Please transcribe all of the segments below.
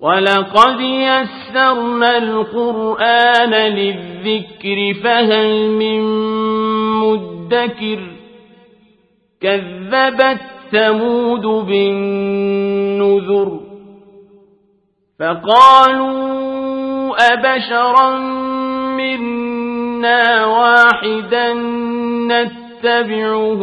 ولقد يسرنا القرآن للذكر فهل من مدكر كذبت ثمود بالنذر فقالوا أبشرا منا واحدا نتبعه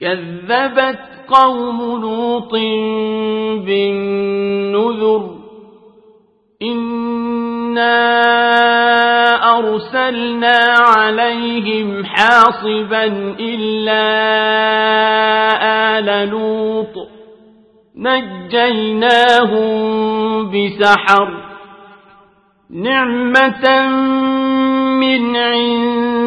كذبت قوم لوط بالنذر إنا أرسلنا عليهم حاصبا إلا آل لوط نجيناهم بسحر نعمة من عندنا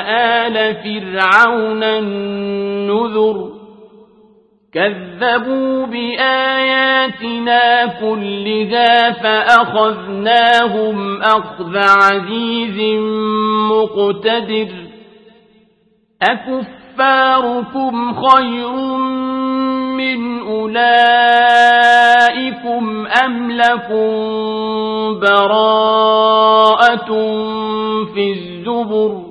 آل فرعون النذر كذبوا بآياتنا كلها فأخذناهم أخذ عزيز مقتدر أكف كفاركم خير من أولئكم أم لكم براءة في الزبر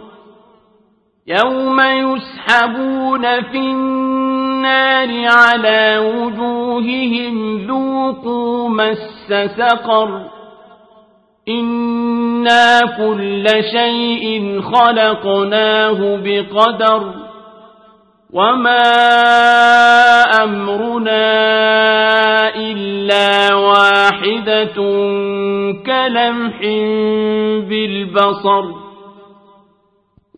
يوم يسحبون في النار على وجوههم ذوقوا مس سقر إنا كل شيء خلقناه بقدر وما أمرنا إلا واحدة كلمح بالبصر